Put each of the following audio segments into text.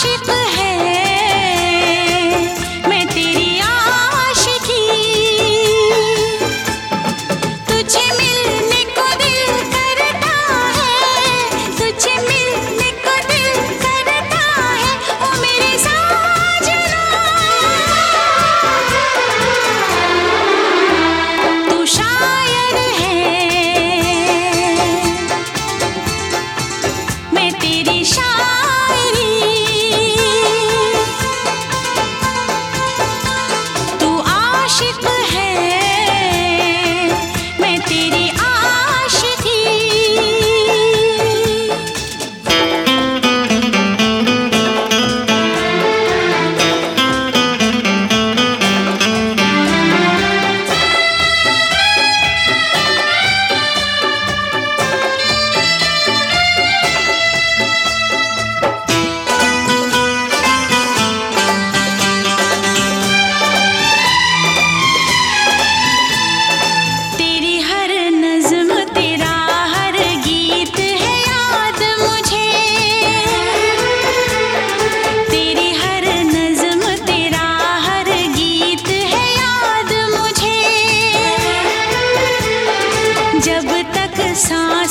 she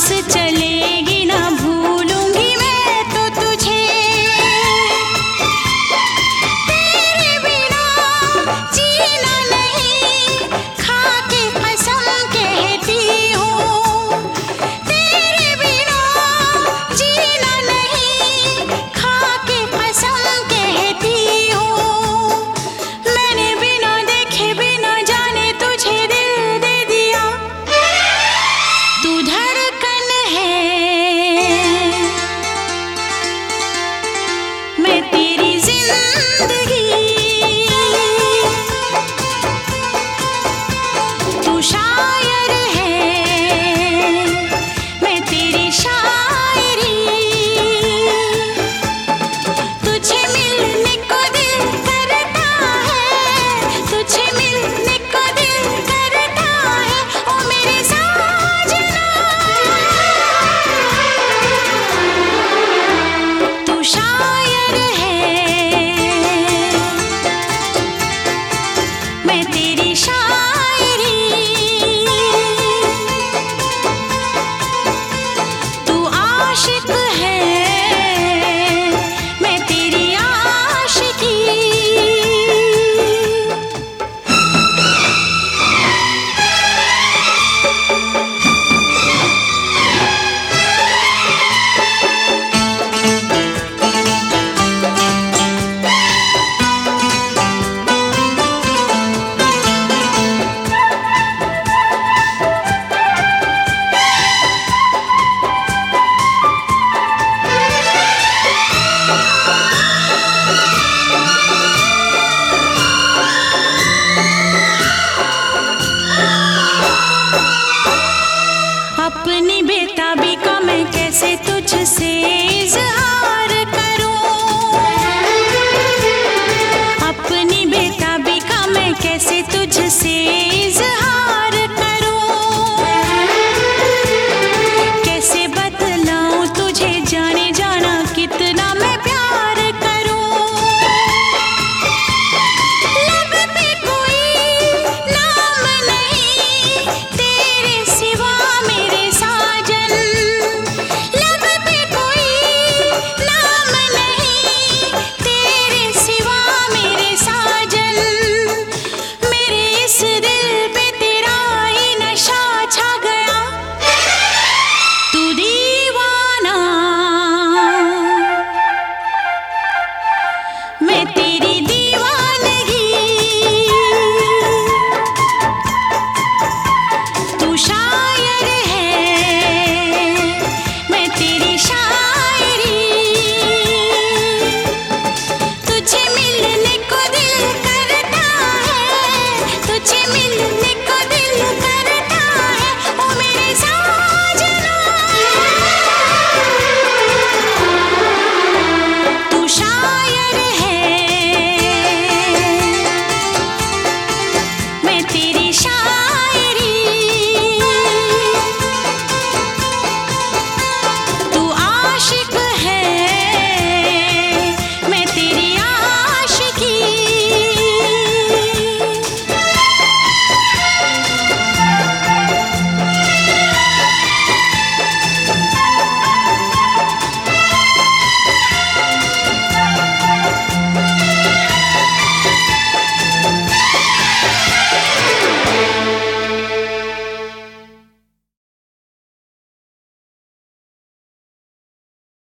पास चल Música